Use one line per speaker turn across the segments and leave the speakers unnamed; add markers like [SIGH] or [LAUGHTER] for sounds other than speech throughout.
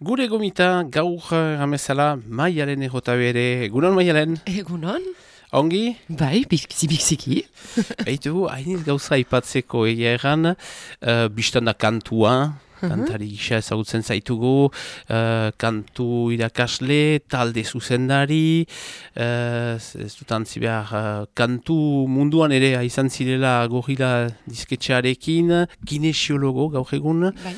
Gure gomita gaur ramezala maialen egota bere. Egunon maialen?
Egunon?
Ongi?
Bai, bixi bixiki. [LAUGHS]
Eitu, hainiz gauza ipatzeko egia egan, uh, biztan da kantua, kantari gisa ezagutzen zaitugu, uh, kantu irakasle, talde zuzendari, uh, ez dut antzi behar, uh, kantu munduan ere izan zirela gorila disketxearekin, kinesiologo gaur egun.
Bai.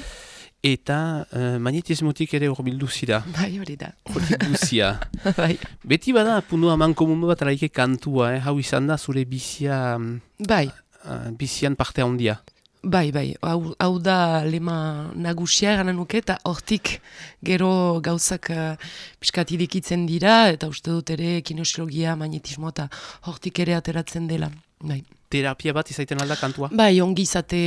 Eta uh, magnetismotik ere hor bildu zira. [LAUGHS]
Bai, hori da.
Hori guzia. [LAUGHS]
bai.
Beti bada pundu haman komun bat alaike kantua, eh? hau izan da zure bizia,
Bai,
uh, bizian parte handia.
bai, bai. Hau, hau da lema nagusia eranen nuke eta hortik gero gauzak uh, piskat idikitzen dira eta uste dut ere kinesiologia, magnetismo eta hortik ere ateratzen dela. Bai.
Terapia bat izaiten alda kantua?
Bai, ongi izate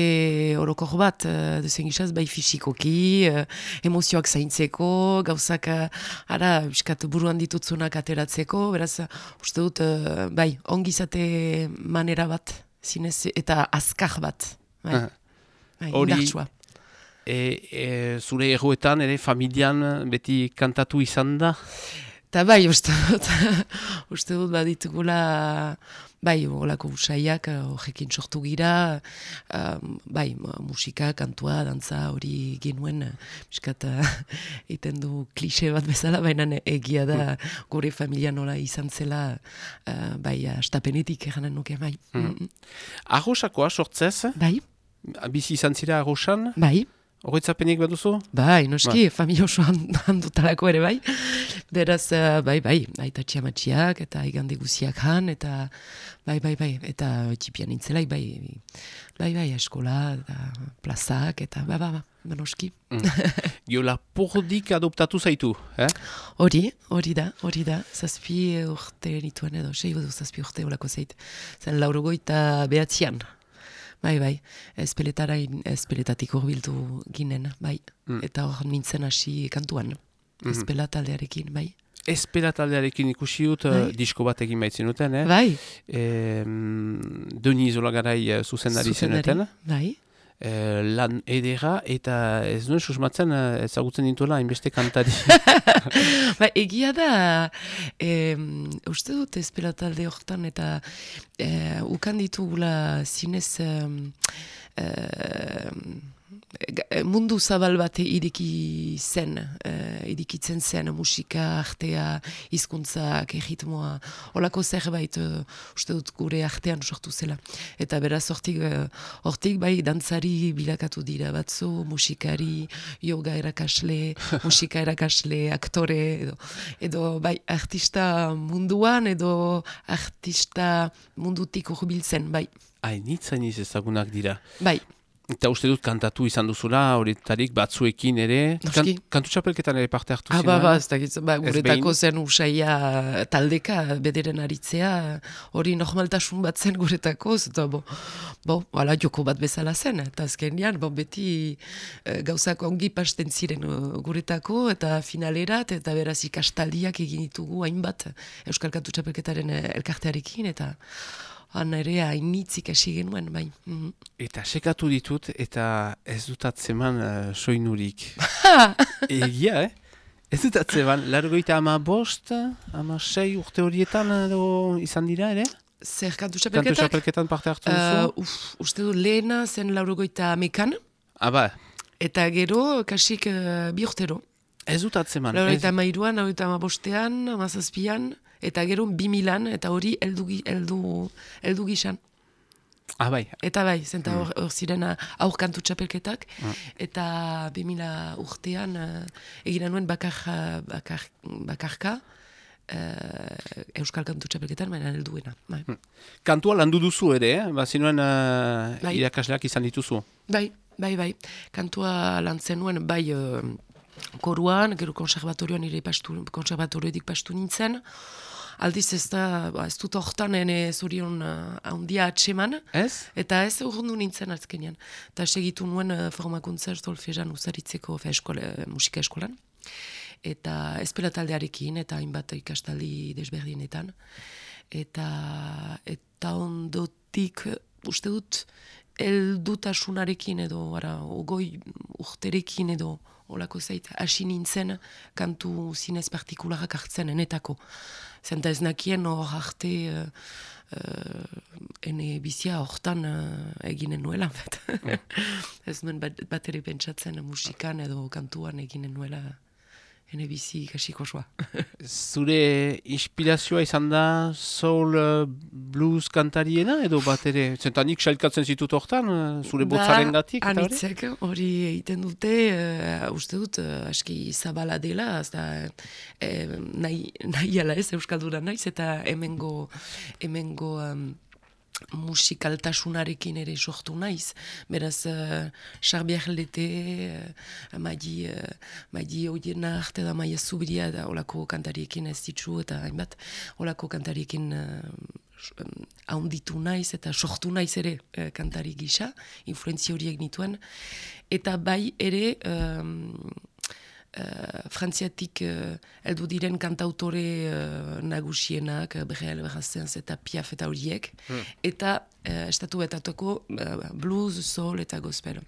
orokor bat, uh, dezen gisaz, bai fisikoki, uh, emozioak zaintzeko, gauzak, uh, ara, biskat buruan ditutzunak ateratzeko, beraz, uh, uste dut, uh, bai, ongi izate manera bat, zinez, eta azkar bat. Bai,
Ah.
bai, indartsua.
E, e, zure erroetan ere familian beti kantatu izan da?
Eta bai, uste dut, [LAUGHS] uste dut baditugula, bai, olako usaiak eh, horrekin sortu gira, um, bai, mu- musika, kantua, dantza hori genuen, eh, miskat, uh, iten du klixe bat bezala, baina egia da gure familia nola izan zela, uh, bai, astapenetik eranen nuke, bai. Mm.
Arrosakoa sortzez,
Bai,
bizi izan zira arrosan,
bai,
horretzapenik baduzu?
Bai, noski, familia oso hand- handutarako ere bai. Beraz, eh, bai, bai, aita txiamatxiak eta igande guziak han, eta bai, bai, bai, eta txipian nintzelaik, bai, bai, bai, eskola, eta plazak, eta ba, ba, ba, ba, noski. [LAUGHS]
Giola pordik adoptatu zaitu, eh?
Hori, hori da, hori da, zazpi urte nituen edo, sei zazpi urte olako zeit, zen laurogoita behatzian. Bai, bai, espeletarai, espeletatik horbildu ginen, bai, eta hor nintzen hasi kantuan, espela taldearekin, bai.
Espera taldearekin ikusi dut,
Bai.
eh, disko batekin baitzen duten, eh?
Bai,
E, Doni Zolagarai eh, zuzendari zenuten,
Bai,
eh, lan edera, eta ez nuen susmatzen eh, ezagutzen dituela hainbeste kantari. [LAUGHS]
ba, egia da, em, uste dut espela talde hortan eta e, ukan ditugula zinez ga- e, mundu zabal bat iriki zen, e, irikitzen zen musika, artea, hizkuntzak, erritmoa, olako zerbait e, uste dut gure artean sortu zela. Eta beraz hortik, e, hortik bai dantzari bilakatu dira batzu, musikari, yoga erakasle, [LAUGHS] musika erakasle, aktore, edo, edo bai artista munduan, edo artista mundutik urbiltzen, bai,
Hainitz, hainitz ezagunak dira.
bai,
Eta uste dut kantatu izan duzula, horietarik batzuekin ere.
Noski.
kantu txapelketan ere parte hartu
Ah,
zinen.
ba, ba, ez dakit, ba, guretako zen usaia taldeka, bederen aritzea, hori normaltasun bat zen guretako, eta bo, bo, ala joko bat bezala zen, eta azkenean, bo, beti eh, gauzak ongi pasten ziren eh, guretako, eta finalerat, eta beraz ikastaldiak egin ditugu hainbat Euskal Kantu Txapelketaren eh, elkartearekin, eta han ere hainitz ikasi genuen, bai. Mhm.
Eta sekatu ditut, eta ez dut atzeman uh, soinurik. [LAUGHS] Egia, eh? Ez dut atzeman, largoita ama bost, ama sei urte horietan edo izan dira, ere?
Zer kantu
Kantu
txapelketak?
txapelketan parte hartu duzu?
Uh, uf, uste du lehena zen laurogoita amekan,
ah, ba,
Eta gero, kasik uh, bi urtero.
Ez dut atzeman.
Laurogeita
ez-
mairuan, laurogeita amabostean, amazazpian, eta gero bi milan, eta hori eldu, eldu, eldu gisan.
Ah, bai,
Eta bai, zenta hor, hor ziren uh, aur kantu txapelketak,
Mm.
eta bi mila urtean uh, egina nuen bakar, uh, bakar, bakarka, uh, Euskal kantu txapelketan, baina helduena. Bai.
kantua landu duzu ere, eh? Ba, zinuen uh,
Bai.
irakasleak izan dituzu.
Bai, bai, bai. Kantua lan zenuen, bai, eh, koruan, gero konservatorioan ere pastu, konservatorioetik pastu nintzen. Aldiz ez da, ba, ez dut hortan ene zorion uh, handia atseman,
Ez?
eta ez urrundu nintzen azkenean. Eta segitu nuen uh, formakuntza solfejan usaritzeko fe, eskola, eh, musika eskolan. Eta espela taldearekin, eta hainbat ikastaldi desberdinetan. Eta, eta ondotik, eh, uste dut, heldutasunarekin edo, ara, ogoi urterekin edo, olako zeit, hasi nintzen kantu zinez partikularak hartzen enetako. Zenta ez nakien hor arte uh, uh, ene bizia hortan uh, eginen nuela. Mm. [LAUGHS] ez nuen bat, bat ere pentsatzen musikan edo kantuan eginen nuela ene bizi ikasiko soa.
Zure inspirazioa izan da soul uh, blues kantariena edo bat ere? Zentanik sailkatzen zitut hortan, uh, zure botzaren gatik?
Anitzek, hori egiten dute, uh, uste dut, uh, aski zabala dela, azta, eh, nahi, nahi ala ez, Euskaldura naiz, eta hemengo, hemengo um, musikaltasunarekin ere sortu naiz. Beraz, uh, Xarbiak lete, uh, maidi, uh, oiena arte da maia zubria da olako kantariekin ez ditzu eta hainbat olako kantariekin uh, haunditu naiz eta sortu naiz ere uh, kantari gisa, influenzi horiek nituen. Eta bai ere... Uh, frantziatik uh, eldu diren kantautore uh, nagusienak, Brel, Brassens eta Piaf eta horiek, hmm. eta uh, estatu betatuko uh, blues, soul eta gospel.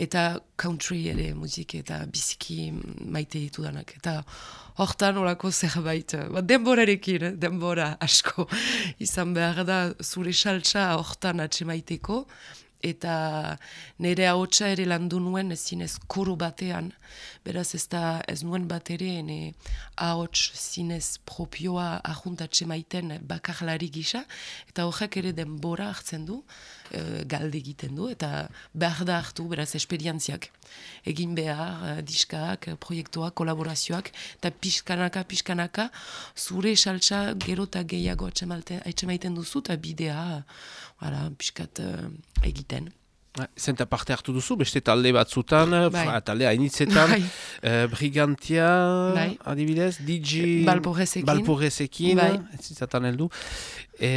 Eta country ere muzik eta biziki maite ditu danak. Eta hortan olako zerbait, uh, denborarekin, denbora asko [LAUGHS] izan behar da zure saltsa hortan atse maiteko, eta nire ahotsa ere landu nuen zinez koro batean, beraz ez da ez nuen bat ere ene ahots zinez propioa ahuntatxe maiten bakarlari gisa, eta horrek ere denbora hartzen du, e, galde egiten du, eta behar da hartu, beraz, esperientziak. Egin behar, uh, diskak, proiektuak, kolaborazioak, eta pixkanaka, pixkanaka, zure saltsa gero eta gehiago atxemaiten duzu, eta bidea, wala, pixkat egiten.
Zenta parte hartu duzu, beste talde batzutan, bai. talde hainitzetan, bai. uh, Brigantia, bai. adibidez, DJ...
Balporrezekin.
Balporrezekin, bai. ez heldu. E,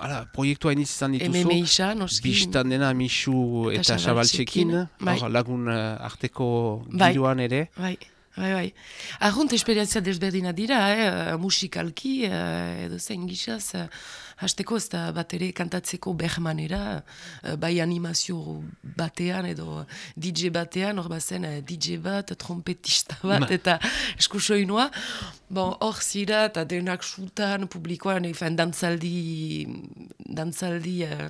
ala, proiektu hainitzetan dituzu.
Eme meisa, noski.
Bistan dena, Michu eta Xabaltzekin, bai. lagun uh, arteko bai. ere.
Bai. Bai, bai. Arrunt esperientzia desberdina dira, eh? musikalki, eh, edo zein gizaz, eh, hasteko ez da bat ere kantatzeko behmanera, eh, bai animazio batean edo DJ batean, hor bazen eh, DJ bat, trompetista [LAUGHS] bat, eta eskusoinua. Bon, hor zira, eta denak sutan, publikoan, efen, dantzaldi, dantzaldi eh,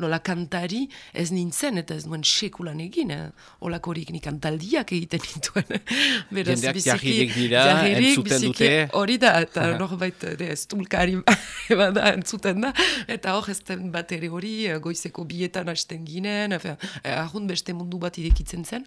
nola kantari, ez nintzen, eta ez nuen sekulan egin, eh? olakorik ni kantaldiak egiten nintuen. [LAUGHS]
Beraz, Jendeak jarririk dira, entzuten dute.
Hori da, eta norbait, ez tulkari [LAUGHS] bada entzuten da, eta hor ez den bat ere hori, eh, goizeko bietan hasten ginen, eh, ahun beste mundu bat idekitzen zen,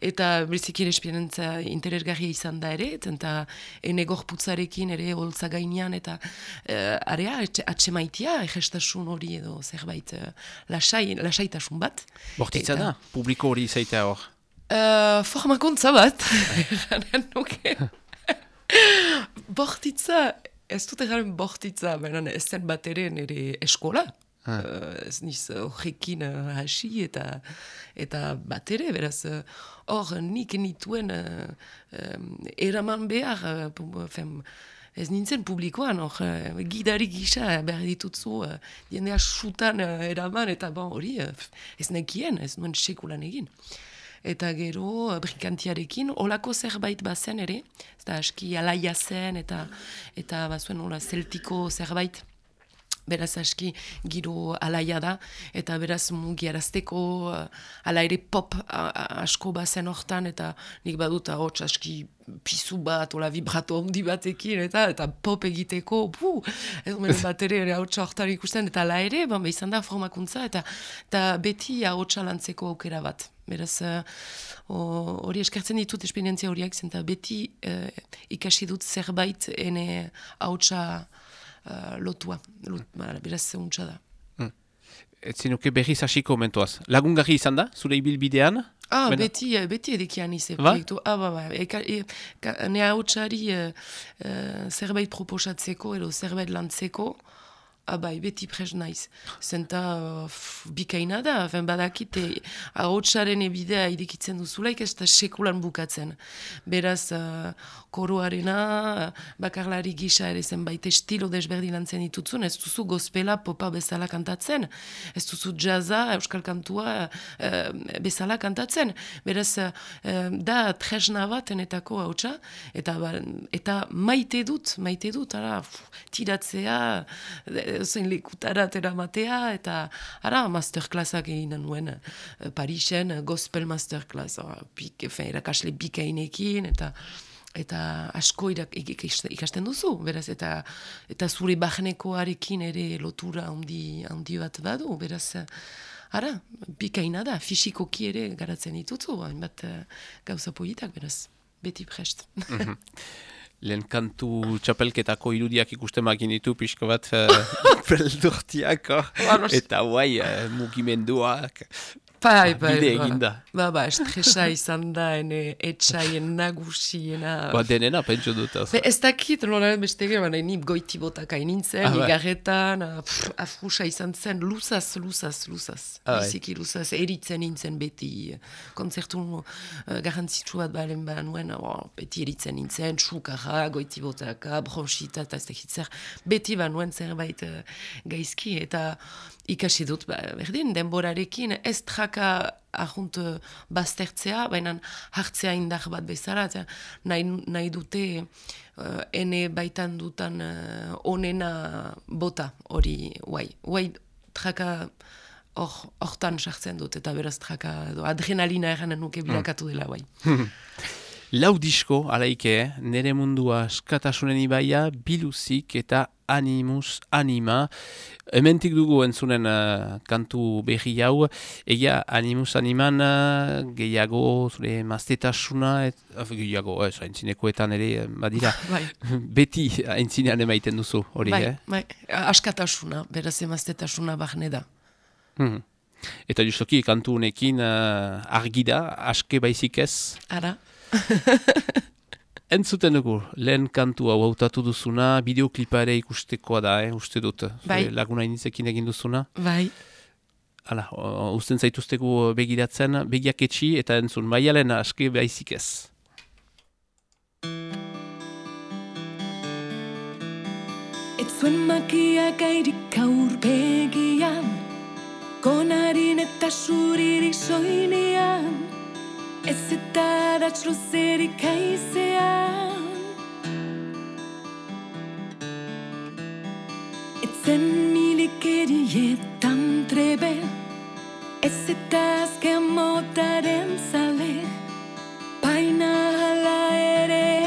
eta berzikien esperientza interesgarria izan da ere, eta ene gorputzarekin ere holtza gainean, eta uh, area, atxe maitia, egestasun hori edo zerbait uh, lasai, lasaitasun bat.
Bortitza da, publiko hori izaitea hor?
Uh, formakuntza bat, [LAUGHS] nuke. bortitza, ez dut egaren bortitza, baina ez zen bat ere nire eskola. Uh, ez niz horrekin uh, hasi eta eta bat ere, beraz, hor uh, nik nituen uh, um, eraman behar, uh, fem, ez nintzen publikoan, hor, uh, gidari gisa behar ditutzu, uh, jendea sutan uh, eraman, eta bon, hori, uh, ez nekien, ez nuen sekulan egin. Eta gero, uh, brikantiarekin, olako zerbait bazen ere, ez da aski alaia zen, eta, eta bazuen, hola, zeltiko zerbait, beraz aski giro alaia da, eta beraz mugiarazteko uh, ala ere pop asko bazen hortan, eta nik badut ahots aski pizu bat, ola vibrato ondi batekin, eta eta pop egiteko, pu, ez mene bat ere ahotsa hortan ikusten, eta ala ere, bon, izan da formakuntza, eta, eta beti ahotsa lantzeko aukera bat. Beraz, hori uh, eskertzen ditut esperientzia horiak, zenta beti uh, ikasi dut zerbait ene ahotsa uh, lotua. Lot, mm. beraz zeuntza da. Mm.
Ez zinuke berriz hasiko mentoaz. Lagungarri izan da, zure ibilbidean?
Ah, Bena. beti, eh, beti edekian ize ba? proiektu. Ah, ba, ba. Eka, e, ne hau txari uh, uh, zerbait proposatzeko edo zerbait lantzeko, abai, beti pres naiz. Zenta uh, bikaina da, fen badakite ahotsaren ebidea irikitzen duzulaik ez da sekulan bukatzen. Beraz, uh, koroarena, bakarlari gisa ere zenbait estilo desberdin lantzen ditutzun, ez duzu gospela popa bezala kantatzen, ez duzu jazza, euskal kantua uh, bezala kantatzen. Beraz, uh, da tresna bat enetako hautsa, eta, ba, eta maite dut, maite dut, ara, tiratzea, zein lekutara matea, eta ara, masterclassak egin nuen uh, Parisen, gospel masterclass, uh, bik, erakasle bikainekin, eta eta asko irak, ikasten duzu, beraz, eta eta zure bahnekoarekin ere lotura handi, handi bat badu, beraz, ara, bikaina da, fisikoki ere garatzen dituzu, hainbat gauza politak, beraz, beti prest.
Mhm [LAUGHS] lehen kantu txapelketako irudiak ikusten makin ditu pixko bat [LAUGHS] uh, eta guai uh, mugimenduak.
Bai, bai,
bide eginda.
Ba, ba, estresa izan da, ene, etxaien nagusiena.
Ba, denena, pentsu dut.
Be, ez dakit, nola beste gero, baina ni goiti botak hain nintzen, ah, igarretan, afrusa izan zen, luzaz, luzaz, luzaz. Ah, Biziki luzaz, eritzen nintzen beti, konzertu uh, garrantzitsu bat balen ba nuen, oh, beti eritzen nintzen, txukarra, goiti botaka, bronxita, eta ez dakit zer, beti ba nuen zerbait uh, gaizki, eta ikasi dut, ba, berdin, denborarekin, ez traka ahunt baztertzea, baina hartzea indar bat bezala, nahi, nahi dute uh, ene baitan dutan uh, onena bota hori, guai, guai, traka hortan sartzen dut, eta beraz traka, adrenalina eranen nuke hmm. bilakatu dela, guai. [LAUGHS]
Lau disko, alaike, nere mundua eskatasunen ibaia, biluzik eta animus anima. Hementik dugu entzunen uh, kantu berri hau. Egia, animus animan uh, gehiago, zure maztetasuna, et, uh, gehiago, ez, haintzinekoetan ere, badira, [LAUGHS] bai. [LAUGHS] beti haintzinean emaiten duzu, hori,
bai,
eh?
Bai, askatasuna, beraz emaztetasuna bahne da.
Hmm. Eta justoki, kantu honekin uh, argi da, aske baizik ez?
Ara. [LAUGHS]
Entzuten dugu, lehen kantu hau hautatu duzuna, bideoklipa ere ikustekoa da, eh, uste dut.
Bai.
Laguna inizekin egin duzuna.
Bai.
Hala, usten zaituztegu begiratzen, begiak etxi eta entzun, maialen aske behizik ez.
Etzuen makiak airik aur begian, konarin eta suririk soinean, Ez eta datz luzerik aizean Etzen milik erietan trebe. Ez eta azken motaren zale Paina ere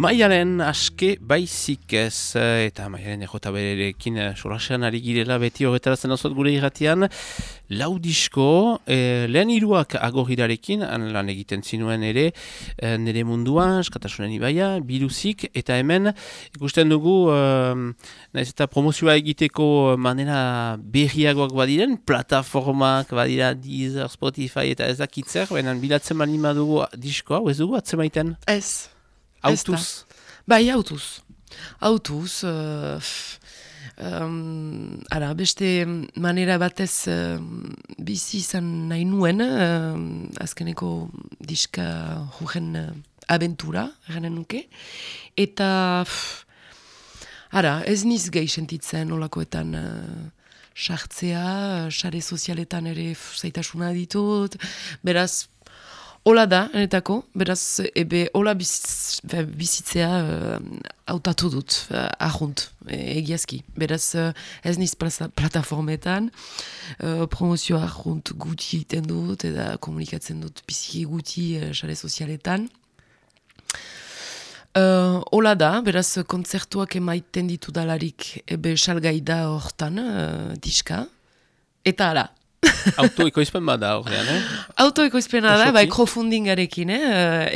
Maialen aske baizik ez, eh, eta Maialen ejota berekin eh, solasean ari girela beti horretarazen azot gure irratian, lau disko, eh, lehen iruak agorirarekin, lan egiten zinuen ere, eh, nire munduan, eskatasunen ibaia, biluzik, eta hemen ikusten dugu, eh, naiz eta promozioa egiteko manera berriagoak badiren, plataformak badira Deezer, Spotify eta ez dakitzer, baina bilatzen manima dugu diskoa, ez dugu atzemaiten?
Ez.
Autuz.
Bai, autuz. Autuz. Uh, um, ara, beste manera batez uh, bizi izan nahi nuen, uh, azkeneko diska jugen uh, abentura, eranen nuke. Eta, pff, ara, ez niz gehi sentitzen olakoetan uh, sartzea, sare sozialetan ere zaitasuna ditut, beraz, Ola da, enetako, beraz, ebe, ola biz, bizitzea uh, autatu dut, uh, ahunt, e, egiazki. Beraz, uh, ez niz plataformetan, uh, promozioa ahunt guti iten dut, eta komunikatzen dut biziki guti uh, sozialetan. Uh, ola da, beraz, kontzertuak emaiten ditu dalarik, ebe, salgai da hortan, uh, diska. Eta ala,
Autoekoizpen bada horrean, eh?
Autoekoizpena da, bai crowdfundingarekin, eh?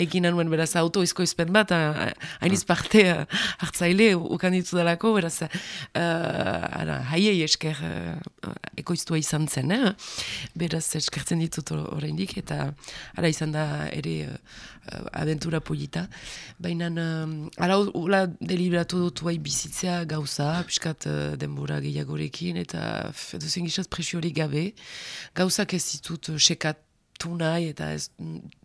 Egin anuen, beraz, autoekoizpen bat, eh, hainiz ah. parte uh, hartzaile ukan ditu dalako, beraz, uh, haiei esker uh, ekoiztua izan zen, eh? Beraz, eskertzen ditut oraindik eta ara izan da ere uh, aventura polita. Baina, uh, ara, ula deliberatu dut bai bizitzea gauza, piskat uh, denbora gehiagorekin, eta duzen gizat presiorik gabe, gauzak ez ditut uh, sekatu nahi eta ez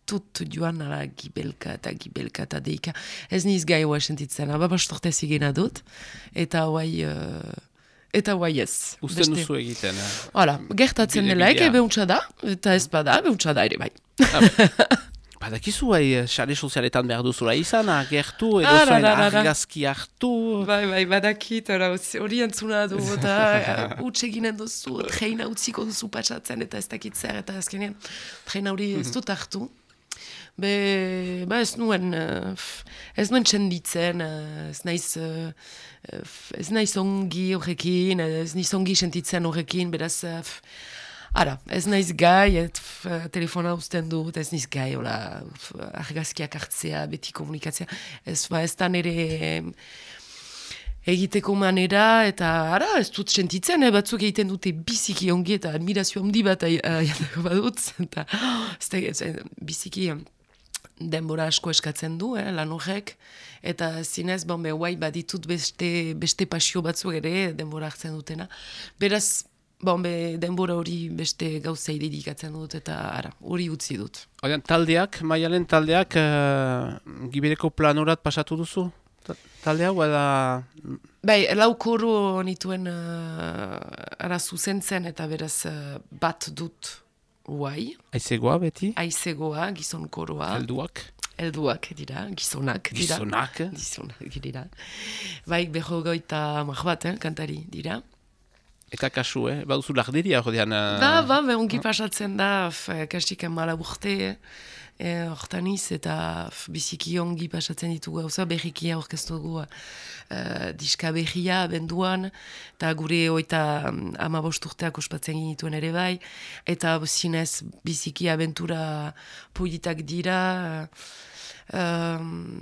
tut joan ala gibelka eta gibelka eta deika. Ez niz gai hoa sentitzen, aba bastortez igena dut, eta hoai... Uh, eta hoai ez.
Usten duzu egiten. Eh?
Hala, gertatzen delaik, ebe da, eta ez bada, ebe da ere bai.
Ah, [LAUGHS] Badakizu bai, sare sozialetan behar duzula izan, agertu, edo ah, zain argazki hartu.
Bai, bai, badakit, hori entzuna du, eta utxe ginen duzu, [LAUGHS] treina utziko duzu patsatzen, eta ez dakit zer, eta azkenean, treina hori ez dut hartu. Be, ba ez nuen, ez nuen txenditzen, ez naiz, ez naiz ongi horrekin, ez naiz ongi sentitzen horrekin, beraz, Ara, ez naiz gai, et, telefona usten dut, ez naiz gai, hola, argazkiak hartzea, beti komunikatzea. Ez, ba, ez da nire egiteko manera, eta ara, ez dut sentitzen, eh, batzuk egiten dute biziki ongi, eta admirazio handi bat jateko badut, [LAUGHS] eta ez da, biziki denbora asko eskatzen du, eh, lan horrek, eta zinez, bon, behuai, baditut beste, beste pasio batzuk ere, denbora hartzen dutena. Beraz, Bon, be, denbora hori beste gauza dedikatzen dut eta ara, hori utzi dut.
Oian, taldeak, maialen taldeak, uh, gibereko planorat pasatu duzu? Taldea, da...
Bai, lau koro nituen uh, ara zuzentzen eta beraz uh, bat dut uai.
Aizegoa beti?
Aizegoa, gizon koroa.
Elduak?
Elduak dira, gizonak dira.
Gizonak?
Gizonak dira. Bai, beho goita bat, eh, kantari dira.
Eta kasu, eh? Bauzu lardiria hori dian...
Ba, ba, be, ongi pasatzen da, kastik mala urte, eh, hortaniz, eta f, biziki ongi pasatzen ditu gauza, berrikia orkestu dugu uh, diska berria benduan, eta gure oita um, ama bosturteak ospatzen ginituen ere bai, eta zinez biziki abentura politak dira.
Um,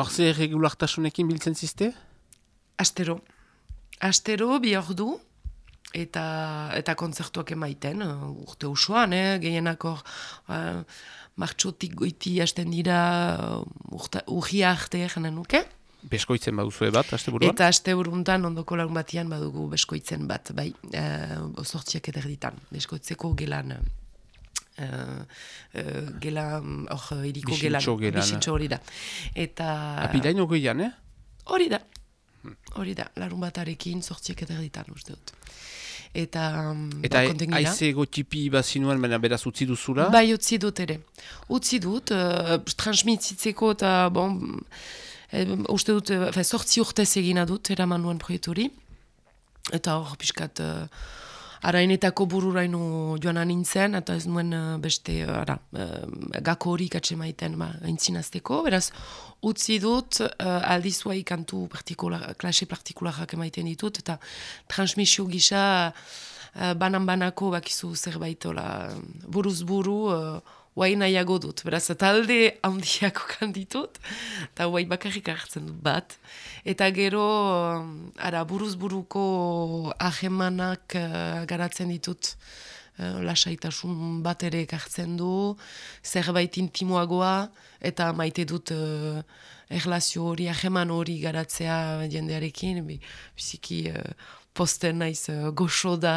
Horze regulartasunekin biltzen ziste?
Astero. Astero, bi ordu, eta eta kontzertuak emaiten uh, urte usuan, eh, gehienak hor uh, martxotik goiti hasten dira uh, urri arte janen nuke.
Beskoitzen baduzu bat, aste buruan?
Eta aste buruntan ondoko lagun batian badugu beskoitzen bat, bai, uh, osortziak ederditan, beskoitzeko gelan. Uh, uh, gela, hor, iriko gelan. Bisintxo hori da. Eta...
Apilaino goian, eh?
Hori da. Hori da, larun batarekin sortziak ederditan, uste dut eta
um, Eta ba, aize gotipi bazinuen, baina beraz utzi duzula?
Bai, utzi dut ere. Utzi dut, uh, transmititzeko eta, bon, e, uste dut, e, sortzi urtez egina dut, eraman nuen proiekturi. Eta hor, piskat, uh, arainetako bururaino joan nintzen, eta ez nuen eh, beste, eh, ara, uh, gako hori katxe maiten, ba, aintzinazteko, beraz, utzi dut, uh, aldizuai kantu partikular, klase partikularak emaiten ditut, eta transmisio gisa, uh, banan-banako bakizu zerbait, ola, buruz buru, uh, Guai nahiago dut, beraz, talde handiako kanditut, eta guai bakarrik hartzen dut bat. Eta gero, ara, buruz buruko ahemanak uh, garatzen ditut, uh, lasaitasun bat ere ekartzen du, zerbait intimoagoa, eta maite dut uh, erlazio hori, aheman hori garatzea jendearekin, biziki uh, posten naiz uh, goxo da,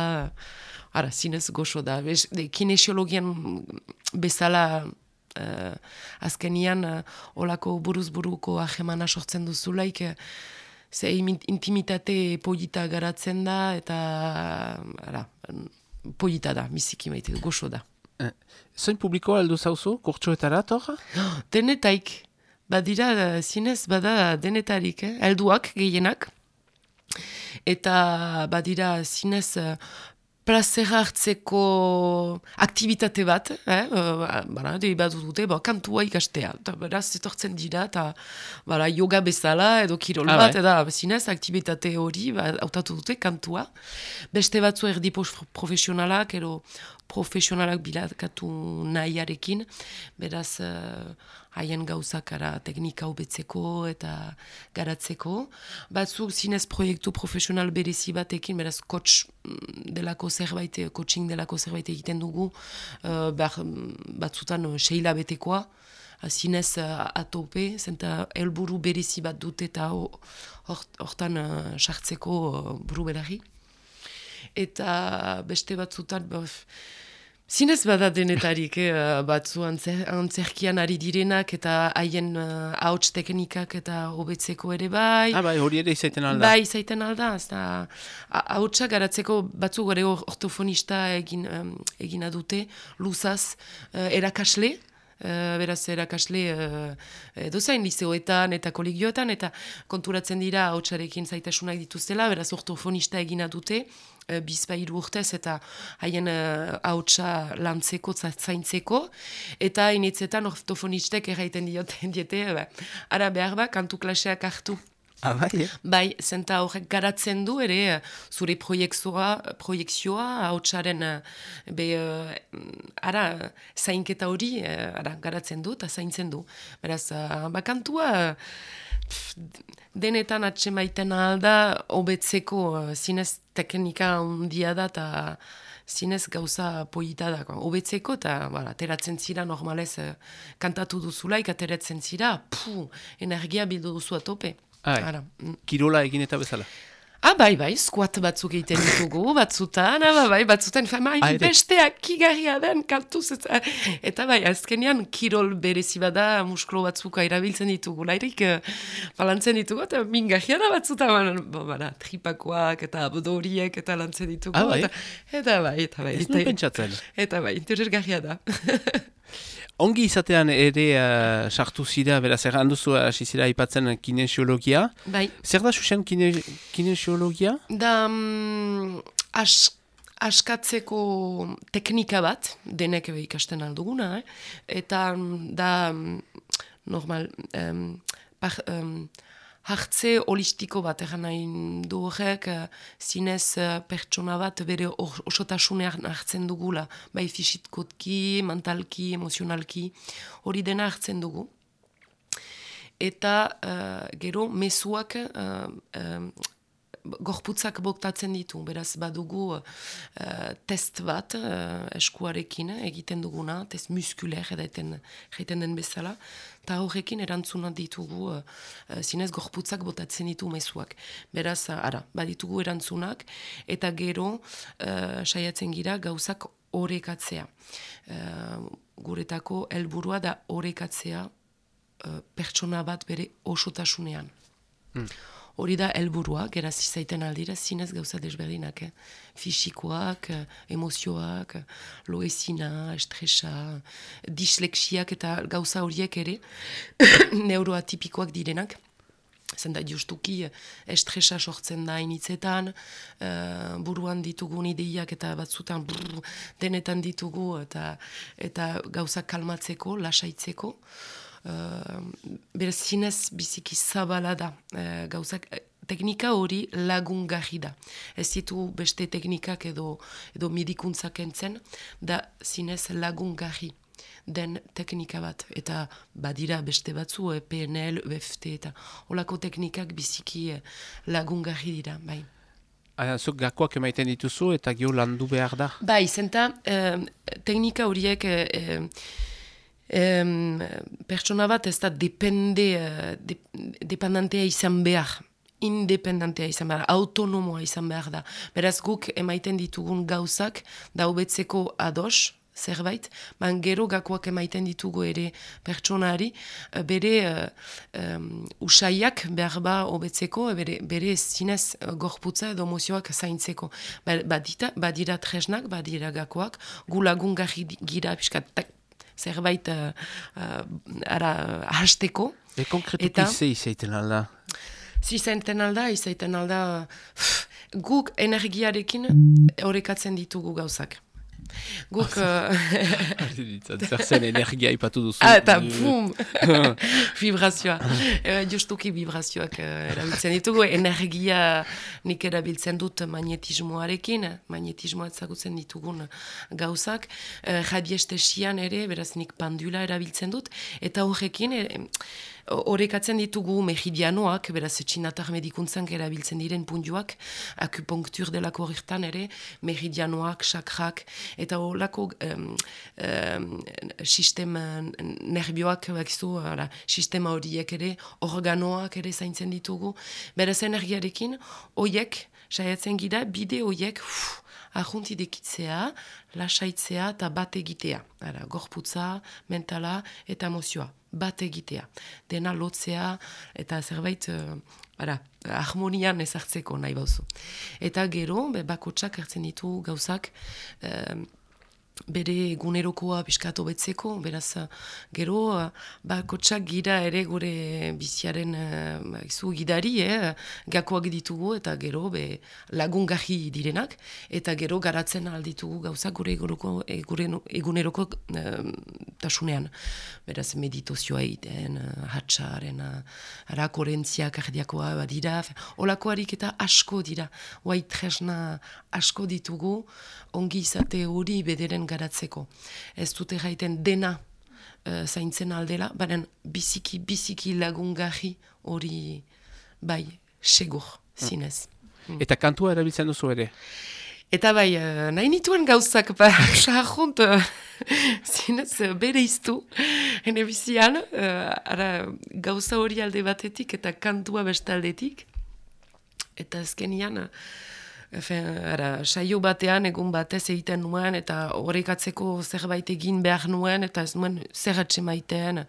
ara, zinez goxo da. Bez, de, kinesiologian bezala uh, azkenian uh, olako buruz-buruko ahemana sortzen duzulaik, uh, ze intimitate polita garatzen da, eta ara, polita da, biziki maite, goxo da.
Eh, Zoin publikoa aldu zauzu, kurtsoetara, torra? [GASPS]
denetaik, badira zinez, bada denetarik, eh? elduak gehienak, eta badira zinez plazera hartzeko aktivitate bat, eh? Uh, bara, bat dute, ba, kantua ikastea. Ta, beraz, etortzen dira, eta bara, yoga bezala edo kirol ah, bat, eta zinez, aktivitate hori, ba, autatu dute, kantua. Beste batzu erdi profesionalak, edo profesionalak bilakatu nahiarekin, beraz, uh, haien gauzakara teknika hobetzeko eta garatzeko. Batzuk zinez proiektu profesional berezi batekin, beraz, coach mm, delako zerbait, coaching delako zerbait egiten dugu, uh, batzutan uh, seila betekoa, zinez uh, atope, zenta helburu berezi bat dute eta hortan sartzeko uh, buru berari. Eta beste batzutan, Zinez bada denetarik, eh, batzu antzer, antzerkian ari direnak eta haien uh, hauts teknikak eta hobetzeko ere bai.
Ah, bai, hori ere izaiten alda.
Bai, izaiten alda. Hautsa garatzeko batzu gore ortofonista egin, um, egina dute, luzaz, uh, erakasle. Uh, beraz erakasle uh, dozain liceoetan eta kolegioetan eta konturatzen dira hautsarekin zaitasunak dituztela, beraz ortofonista egina dute, uh, bizpairu urtez eta haien hautsa lantzeko, zaintzeko, eta initzetan ortofonistek erraiten dioten [LAUGHS] diete, ba, ara behar ba, kantu klaseak hartu.
Ah, bai, eh?
Bai, zenta horrek garatzen du ere, zure proiektzioa, proiektzioa hautsaren, be, ara, zainketa hori, ara, garatzen du eta zaintzen du. Beraz, bakantua, denetan atsemaiten alda, hobetzeko uh, zinez teknika handia da eta zinez gauza poita da. Hobetzeko eta ateratzen zira normalez uh, kantatu duzulaik ateratzen zira, pu, energia bildu duzu atope.
Ara, mm. Kirola egin eta bezala.
Ah, bai, bai, squat batzuk egiten ditugu, batzutan, ah, bai, batzutan, fama, ah, besteak kigarria den, kaltuz, eta, eta bai, azkenean, kirol berezi bada, musklo batzuk erabiltzen ditugu, lairik, balantzen eh, ditugu, eta mingarria da batzutan, bo, bada, tripakoak, eta abodoriek, eta lantzen ditugu,
ah, bai.
eta, eta bai, eta bai,
eta bai, bai,
eta bai, interesgarria da. [LAUGHS]
Ongi izatean ere uh, sartu zira, beraz, erran duzu hasi zira ipatzen kinesiologia.
Bai.
Zer da susen kine, kinesiologia?
Da, um, as, askatzeko teknika bat, denek ebe ikasten alduguna, eh? eta mm, da, mm, normal, um, par, um, hartze holistiko bat egan nahi du horrek uh, zinez uh, pertsona bat bere osotasunean hartzen dugula, bai fisitkotki, mentalki, emozionalki, hori dena hartzen dugu. Eta uh, gero mezuak gorputzak boktatzen ditu, beraz badugu uh, test bat uh, eskuarekin egiten duguna, test muskuler edaiten jaiten den bezala, eta horrekin erantzuna ditugu uh, zinez gorputzak botatzen ditu mezuak. Beraz, ara, baditugu erantzunak, eta gero uh, saiatzen gira gauzak horrekatzea. Uh, guretako helburua da horrekatzea uh, pertsona bat bere osotasunean. Hmm hori da helburua, geraz izaiten aldira, zinez gauza desberdinak, eh? fisikoak, eh, emozioak, loezina, estresa, disleksiak eta gauza horiek ere, [COUGHS] neuroatipikoak direnak. zen da justuki eh, estresa sortzen da initzetan, eh, buruan ditugun ideiak eta batzutan brrr, denetan ditugu eta eta gauzak kalmatzeko, lasaitzeko. Uh, Beraz, zinez biziki zabala da uh, gauzak, teknika hori lagungarri da. Ez ditu beste teknikak edo, edo medikuntzak entzen, da zinez lagungarri den teknika bat. Eta badira beste batzu, eh, PNL, UFT eta olako teknikak biziki eh, lagungarri dira, bai.
Zuk gakoak emaiten dituzu eta gio landu behar da.
Bai, zenta eh, teknika horiek eh, eh, pertsona bat ez da depende, eh, de, dependentea izan behar independentea izan behar, autonomoa izan behar da. Beraz guk emaiten ditugun gauzak da hobetzeko ados, zerbait, man gero gakoak emaiten ditugu ere pertsonari, eh, bere uh, um, usaiak behar ba hobetzeko, bere, bere zinez uh, gorputza edo mozioak zaintzeko. Ba, badita, badira tresnak, badira gakoak, gu lagun gira piskat, zerbait uh, ara hasteko.
E konkretuki ze izaiten alda?
Zizaiten alda, izaiten alda, guk energiarekin horrekatzen ditugu gauzak. Guk...
Zer zen energia ipatu duzu.
Ah, eta bum! vibrazioa. Uh, justuki vibrazioak erabiltzen ditugu. Energia nik erabiltzen dut magnetismoarekin. Magnetismoa ezagutzen ditugun gauzak. Uh, Jadiestesian ere, beraz nik pandula erabiltzen dut. Eta horrekin... Horrekatzen ditugu meridianoak, beraz txinatar medikuntzan erabiltzen diren puntuak, akupunktur delako horretan ere, meridianoak, sakrak, eta horlako um, um, sistema nervioak, bakizu, ara, sistema horiek ere, organoak ere zaintzen ditugu. Beraz energiarekin, horiek, saiatzen gira, bide horiek, ahunti dekitzea, lasaitzea eta bat egitea. Ara, gorputza, mentala eta emozioa. Bat egitea. Dena lotzea eta zerbait uh, ara, harmonian ezartzeko nahi bauzu. Eta gero, be, bakotsak hartzen ditu gauzak, uh, bere egunerokoa piskatu betzeko, beraz, gero, ba, kotsak gira ere gure biziaren uh, izu gidari, eh, gakoak ditugu, eta gero, be, lagungahi direnak, eta gero garatzen alditugu gauzak gure eguneroko, eguneroko uh, tasunean. Beraz, meditozioa egiten, uh, hatxaren, uh, arakorentzia kardiakoa badira, olako harik eta asko dira, oai tresna asko ditugu, ongi izate hori bederen garatzeko. Ez dute gaiten dena uh, zaintzen aldela, baren biziki, biziki lagungarri hori bai, segur, zinez.
Mm. Eta kantua erabiltzen duzu ere?
Eta bai, uh, nahi nituen gauzak, ba, [LAUGHS] sahajunt, uh, [LAUGHS] zinez, uh, bere iztu, hene bizian, uh, ara, gauza hori alde batetik eta kantua bestaldetik. Eta ezkenian, uh, Efe, ara, saio batean egun batez egiten nuen eta horrekatzeko zerbait egin behar nuen eta ez nuen zer maiten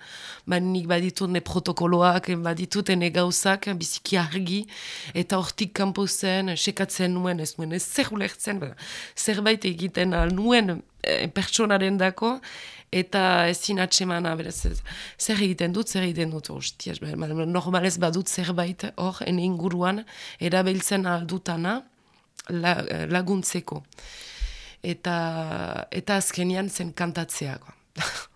ba, nik baditut ne protokoloak baditut ene gauzak biziki argi. Eta hortik kanpo zen sekatzen nuen ez nuen ez zer ulertzen ba, zerbait egiten nuen e, pertsonaren dako eta ezin atsemana beraz zer egiten dut zer egiten dut ostia, normalez badut zerbait hor ene inguruan erabiltzen aldutana la, laguntzeko. Eta, eta azkenian zen kantatzeako. [LAUGHS]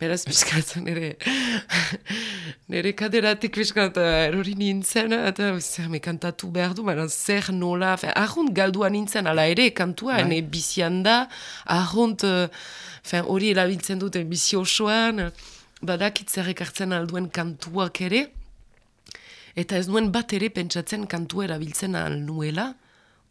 Beraz, piskatzen nire, [LAUGHS] nire kaderatik piskat erori nintzen, eta zer me kantatu behar du, baina zer nola, ahont galdua nintzen, ala ere kantua, bai. ene bizian da, ahont hori erabiltzen dute bizi osoan, badakit zer ekartzen alduen kantuak ere, eta ez nuen bat ere pentsatzen kantua erabiltzen alnuela,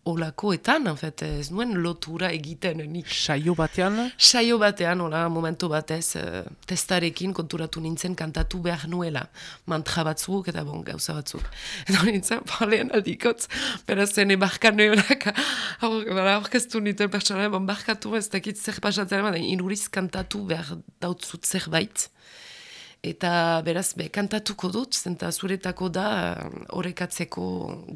olakoetan, en fait, ez nuen lotura egiten nik.
Saio batean?
Saio batean, ola, momentu batez, uh, testarekin konturatu nintzen kantatu behar nuela. Mantra batzuk eta bon, gauza batzuk. [LAUGHS] Eta nintzen, balean aldikotz, beraz zen ebarkan nuelak, [LAUGHS] aurkeztu nintzen pertsonaren, bon, barkatu ez dakit zer pasatzen, inuriz kantatu behar dautzut zerbait. Eta beraz, be, kantatuko dut, zenta zuretako da horrekatzeko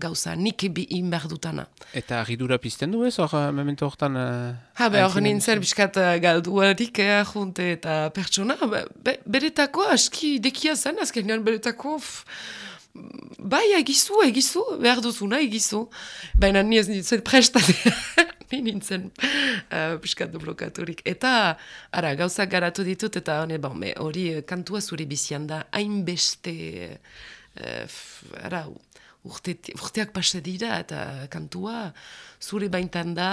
gauza, nik bi behar dutana.
Eta agidura pizten du ez, hor, eh, memento horretan? Uh,
ha, be, hor nintzen, biskat uh, galduarik, eh, junte eta pertsona, be, beretako aski dekia zen, azken nian beretako, bai, egizu, egizu, behar duzuna, egizu. Baina ni ez nintzen prestat, [LAUGHS] ni nintzen uh, piskat du blokaturik. Eta, ara, gauzak garatu ditut, eta hone, bon, me, hori eh, kantua zure bizian da, hainbeste, uh, ara, urte, urteak pasa dira, eta kantua zure baintan da,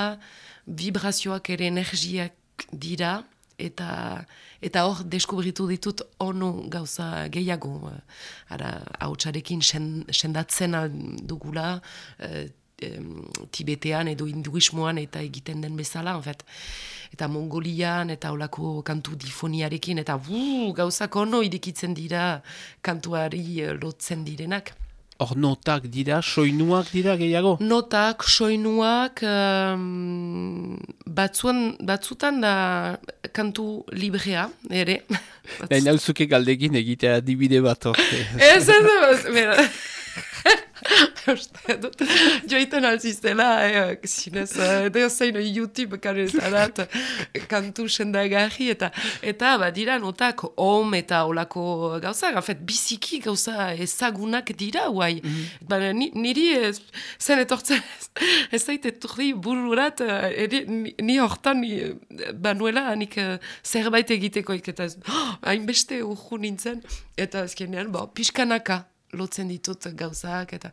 vibrazioak ere energiak dira, eta eta hor deskubritu ditut onu gauza gehiago. eh, Ara, hautsarekin sen, sendatzen dugula, eh, em, Tibetean edo hinduismoan eta egiten den bezala, en fait. Eta Mongolian eta olako kantu difoniarekin, eta buu, gauzak ono irekitzen dira kantuari eh, lotzen direnak.
Hor notak dira, soinuak dira gehiago?
Notak, soinuak, um, batzuan, batzutan da kantu librea, ere.
Nahi nauzuke galdekin egitea dibide bat.
Ez, ez, ez, bera. [LAUGHS] Uste dut, joiten alziztela, eh, zinez, eh, edo zein YouTube kare zarat, kantu sendagarri, eta, eta badira notak om eta olako gauza, gafet, biziki gauza ezagunak dira, guai. Baina ni, niri ez, zen etortzen, ez zaite turri bururat, eh, ere, ni, hortan, ni, banuela, nik eh, zerbait egiteko, eta ez, oh, [GASPS] hainbeste urru nintzen, eta azkenean, bo, pixkanaka lotzen ditut gauzak eta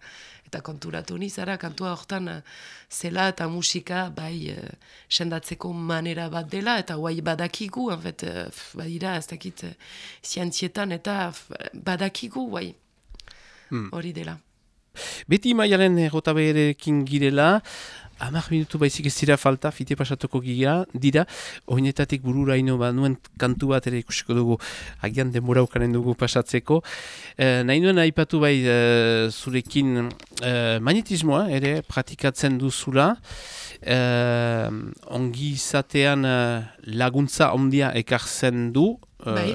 eta konturatu nizara kantua hortan eh, zela eta musika bai eh, sendatzeko manera bat dela eta guai badakigu en fait, eh, f- badira ez dakit zientzietan eta badakigu guai hori dela.
Beti maialen errotaberekin girela, hamar minutu baizik ez dira falta, fite pasatuko gira, dira, oinetatik burura ino ba, nuen kantu bat ere ikusiko dugu, agian denbora ukanen dugu pasatzeko. E, nahi nuen aipatu bai e, zurekin e, magnetismoa ere praktikatzen duzula, e, ongi izatean laguntza ondia ekartzen du, e,
Bai.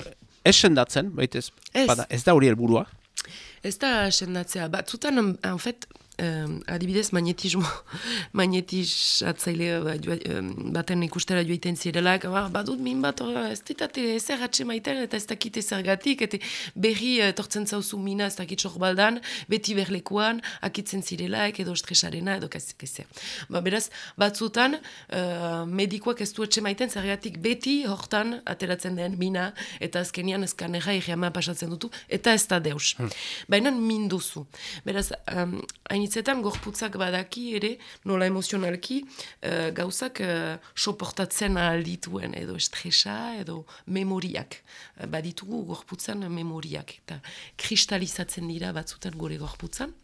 ez sendatzen, baita ez, bada, ez da hori helburua.
Ez da sendatzea, batzutan, en- en fait, um, adibidez, magnetismo, [LAUGHS] magnetizatzaile ba, baten ikustera joiten zirelak, ba, badut min bat, hor, ez ditate ezer atxe maiten, eta ez dakit ezergatik, eta berri eh, etortzen zauzu mina, ez dakit baldan, beti berlekuan, akitzen zirelaik, edo estresarena, edo kaz, Ba, beraz, batzutan, uh, medikoak ez du etxe maiten, zergatik beti hortan ateratzen den mina, eta azkenian eskanera irriama pasatzen dutu, eta ez da deus. Baina min duzu. Beraz, um, hainitzetan gorputzak badaki ere, nola emozionalki, uh, gauzak uh, soportatzen aldituen, edo estresa, edo memoriak. Uh, baditugu gorputzan memoriak, eta kristalizatzen dira batzutan gure gorputzan.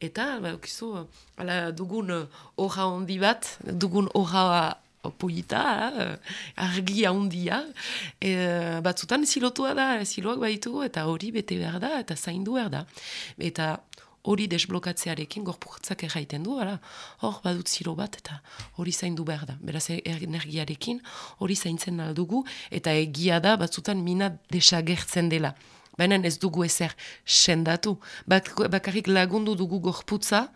Eta, ba, ala, dugun uh, orra handi bat, dugun orra polita, eh, argia handia, e, batzutan zilotua da, ziloak baitugu, eta hori bete behar da, eta zaindu behar da. Eta hori desblokatzearekin gorputzak erraiten du, ara, hor badut zilo bat, eta hori zaindu behar da. Beraz, e- energiarekin hori zaintzen aldugu, eta egia da, batzutan mina desagertzen dela. Baina ez dugu ezer sendatu. Bak, bakarrik lagundu dugu gorputza,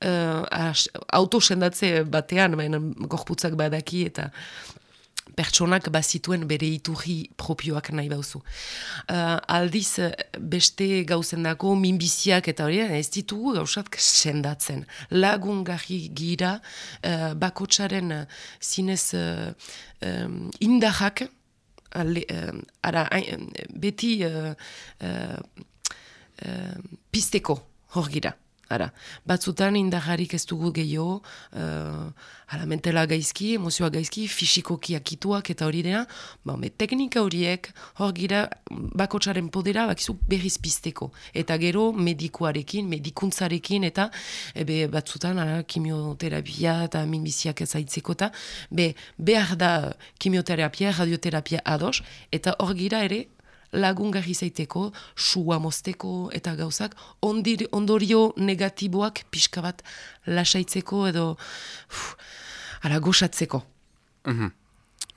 uh, autosendatze batean, baina gorputzak badaki eta pertsonak bazituen bere iturri propioak nahi bauzu. Uh, aldiz, eh, beste gauzendako minbiziak eta hori, ez ditugu gauzat sendatzen. Lagungarri gira, uh, bakotsaren uh, zinez uh, um, indarrak, ale, uh, ara, hain, beti uh, uh, uh, pisteko hor gira. Ara, batzutan indarrarik ez dugu gehiago, uh, ara, mentela gaizki, emozioa gaizki, fisikoki akituak eta hori dena, ba, me teknika horiek, hor gira, bakotsaren podera, bakizu berriz pisteko. Eta gero medikuarekin, medikuntzarekin, eta ebe, batzutan ara, kimioterapia eta minbiziak ezaitzeko, eta be, behar da kimioterapia, radioterapia ados, eta hor gira ere, lagungarri zaiteko, sua mozteko eta gauzak, ondir, ondorio negatiboak pixka bat lasaitzeko edo uf, ara goxatzeko.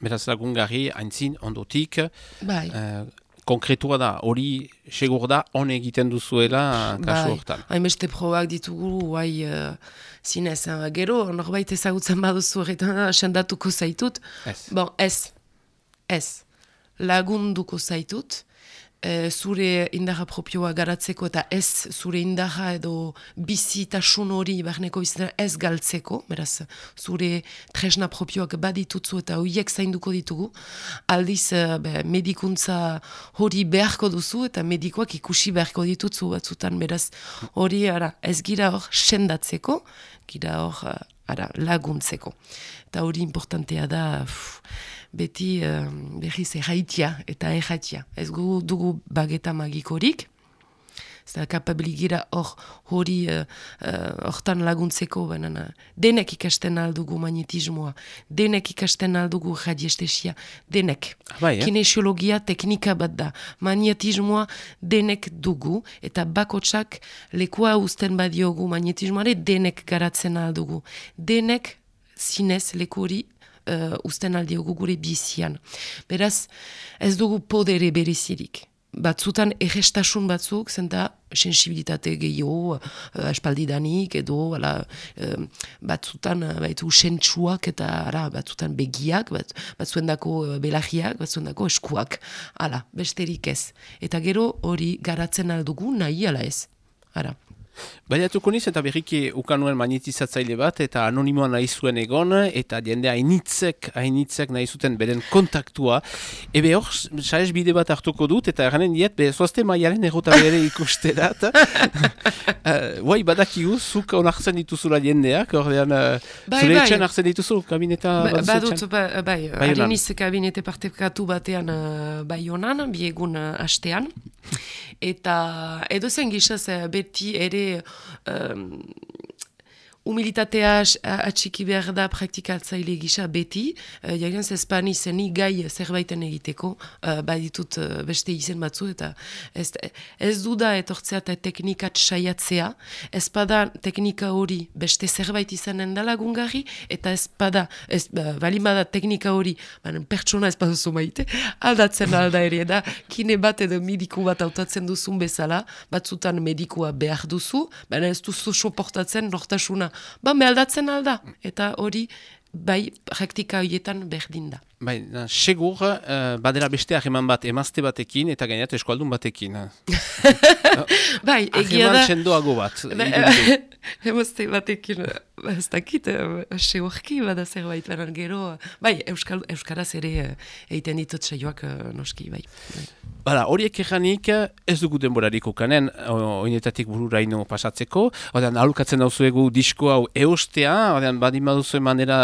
Beraz lagungarri, haintzin, ondotik,
Bai.
eh, konkretua da, hori segur da, on egiten duzuela kasu hortan.
hainbeste probak ditugu, guai, uh, zinez, eh, gero, norbait ezagutzen baduzu horretan, [LAUGHS] sendatuko zaitut,
Ez.
Bon, ez, ez, lagunduko zaitut, e, zure indarra propioa garatzeko eta ez zure indarra edo bizitasun hori barneko bizitara ez galtzeko, beraz zure tresna propioak baditutzu eta horiek zainduko ditugu, aldiz eh, be, medikuntza hori beharko duzu eta medikoak ikusi beharko ditutzu batzutan, beraz hori ara, ez gira hor sendatzeko, gira hor eh, ara, laguntzeko. Eta hori importantea da, beti uh, berriz erraitia eta erratia. Ez gu dugu bageta magikorik, ez da kapabiligira hor hori uh, uh, hortan laguntzeko, baina denek ikasten aldugu magnetismoa, denek ikasten aldugu radiestesia, denek.
Bai, eh?
Kinesiologia teknika bat da, magnetismoa denek dugu, eta bakotsak lekua usten badiogu magnetismoare denek garatzen aldugu. Denek zinez leku hori uh, usten aldiogu gure bizian. Beraz, ez dugu podere berezirik. Batzutan egestasun batzuk, zenta sensibilitate gehiago, uh, espaldidanik edo ala, uh, batzutan baitu sentsuak eta ara, batzutan begiak, bat, batzuen dako belagiak, batzuen dako eskuak. Hala, besterik ez. Eta gero hori garatzen aldugu nahi ala ez. Ara.
Baiatuko niz eta berriki ukanuen magnetizatzaile bat eta anonimoa nahi zuen egon eta jende hainitzek, hainitzek nahi zuten beren kontaktua. Ebe hor, saez bide bat hartuko dut eta eranen diet, be zoazte maialen errota bere ikusterat. [LAUGHS] Uh, badakigu, zuk onartzen dituzula jendeak, ordean, uh,
Bai,
zure
bai.
etxen hartzen dituzu kabineta
Ba-
baduzu
Badut,
etxean?
ba, bai,
Bai
hariniz kabinete partekatu batean uh, bai honan, bi egun uh, hastean. Eta edo zen gisaz uh, beti ere um, humilitatea atxiki behar da praktikatzaile gisa beti. Uh, Jaren zezpani zeni gai zerbaiten egiteko, uh, baditut uh, beste izen batzu, eta ez, ez du da etortzea eta teknikat saiatzea, ez bada teknika hori beste zerbait izanen da lagungarri, eta ez bada, ez, ba, balin bada teknika hori, baina pertsona ez baduzu maite, aldatzen [LAUGHS] alda ere, da, kine bat edo mediku bat hautatzen duzun bezala, batzutan medikua behar duzu, baina ez duzu soportatzen nortasuna, ba, me aldatzen alda, eta hori, bai, praktika horietan berdin da.
Bai, na, segur, uh, badera beste hageman bat emazte batekin eta gainat eskualdun batekin. [LAUGHS]
Bai, egia da...
sendoago bat.
Ba. [LAUGHS] Emazte batekin, ba, ez dakit, eh, seurki bada zerbait, baina gero, eh, bai, Euskal, Euskaraz ere eh, egiten ditut saioak eh, noski, bai.
Bala, horiek erranik ez dugu denborarik ukanen, oinetatik bururaino pasatzeko, odean aholkatzen dauzuegu disko hau eostea, odean badin baduzu manera,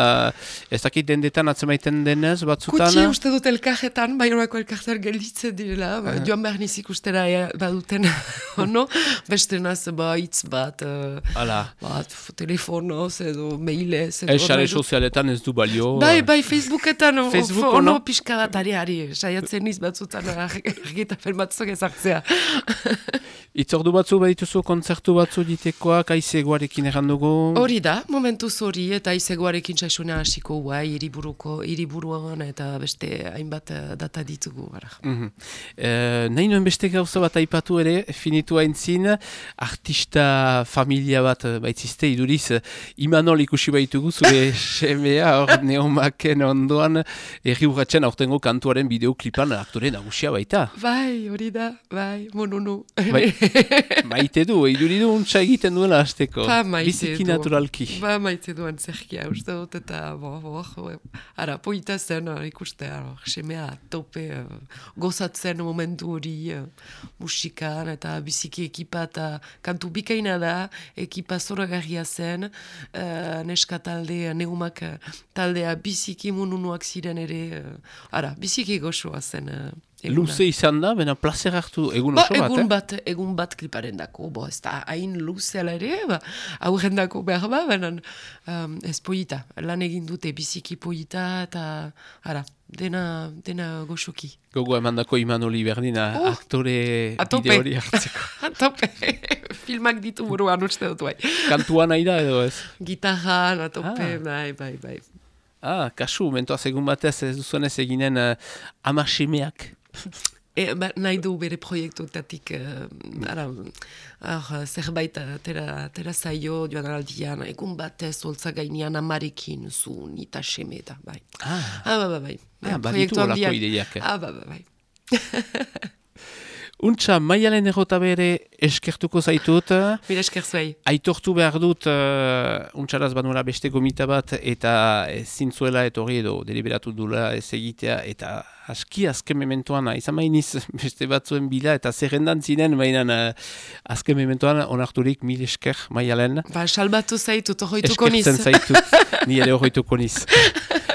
ez dakit dendetan atzemaiten denez batzutan.
Kutsi uste dut elkarretan, bai horako elkarretan gelditzen direla, ba, joan behar nizik ustera ea, baduten, [LAUGHS] ono, beste naz, ba, hitz bat, uh,
Hala,
bat, telefonoz edo mailez. edo
sozialetan ez du balio.
Bai, bai, Facebooketan,
Facebook,
ono
ono?
pixka bat ari, saiatzen niz batzutan [LAUGHS] argitapen batzuk ezartzea. [LAUGHS]
Itzordu batzu badituzu kontzertu batzu ditekoak, aizegoarekin errandugu.
Hori da, momentuz hori, eta izegoarekin saisuna hasiko guai, hiriburuko, hiriburuan eta beste hainbat eh, data ditugu. Bara.
Mhm. Eh, nahi nuen beste gauza bat aipatu ere, finitu haintzin, artista familia bat eh, baitzizte, iduriz, Imanol ikusi baitugu zure [LAUGHS] semea, hor neomaken ondoan, erri urratzen aurtengo kantuaren bideoklipan aktore nagusia baita.
Bai, hori da, bai, monunu.
Bai, [LAUGHS] maite du, iduri du untsa egiten duela azteko.
Ba, maite
Biziki
du.
naturalki.
Ba, maite duan zerkia, uste dut, eta, bo, bo, jo, ara, poita zen, ikustea, semea tope, eh, gozatzen momentu hori, eh, musikan, eta biziki ekipa, eta kantu bikaina da, ekipa zoragarria zen, eh, neska talde, neumak taldea biziki mununuak ziren ere, ara, biziki goxoa zen.
Luze izan da, bena placer hartu egun
Ba,
oso bat,
egun
eh?
bat, egun bat kliparen dako, bo, ez da hain luzela ere, ba, aurren dako behar ba, benen, um, ez poita, lan egin dute biziki poita, eta, ara, dena, dena goxoki.
Gogo emandako Imanoli berdina
Oh,
aktore bide hori hartzeko. [LAUGHS]
Atope, [LAUGHS] filmak ditu buruan uste dut, bai.
Kantua nahi da edo ez?
Gitarran, atope,
Ah.
bai, bai, bai.
Ah, kasu, mentoaz egun batez ez duzuenez eginen uh, amasemeak. [LAUGHS]
E, ba, nahi du bere proiektuetatik, uh, ara, ar, zerbait atera, atera zaio joan aldian, egun batez holtza gainean amarekin zu nita seme eta, bai.
Ah,
Ah, ba, ba, bai.
Ah, holako
handiak.
ideiak.
Ah, ba, ba, bai. [LAUGHS]
Untxa, maialen errota bere eskertuko zaitut.
Mila esker zuei.
Aitortu behar dut, uh, untxaraz banuela beste gomita bat, eta ezin zuela etorri edo deliberatu dula ez egitea, eta aski azken mementoan, izan mainiz [LAUGHS] beste batzuen bila, eta zerrendan zinen, baina uh, azken mementoan onarturik mil esker maialen.
Ba, salbatu zaitut, horretuko niz.
Eskertzen zaitut, [LAUGHS] ni ere horretuko niz.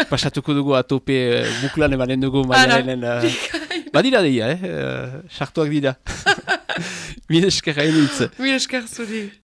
Pasatuko dugu atope uh, buklan emanen dugu maialenen. Uh, Badira deia, eh? Uh, sartuak dira. [LAUGHS] [LAUGHS] Mil esker hain
Mil esker zuri.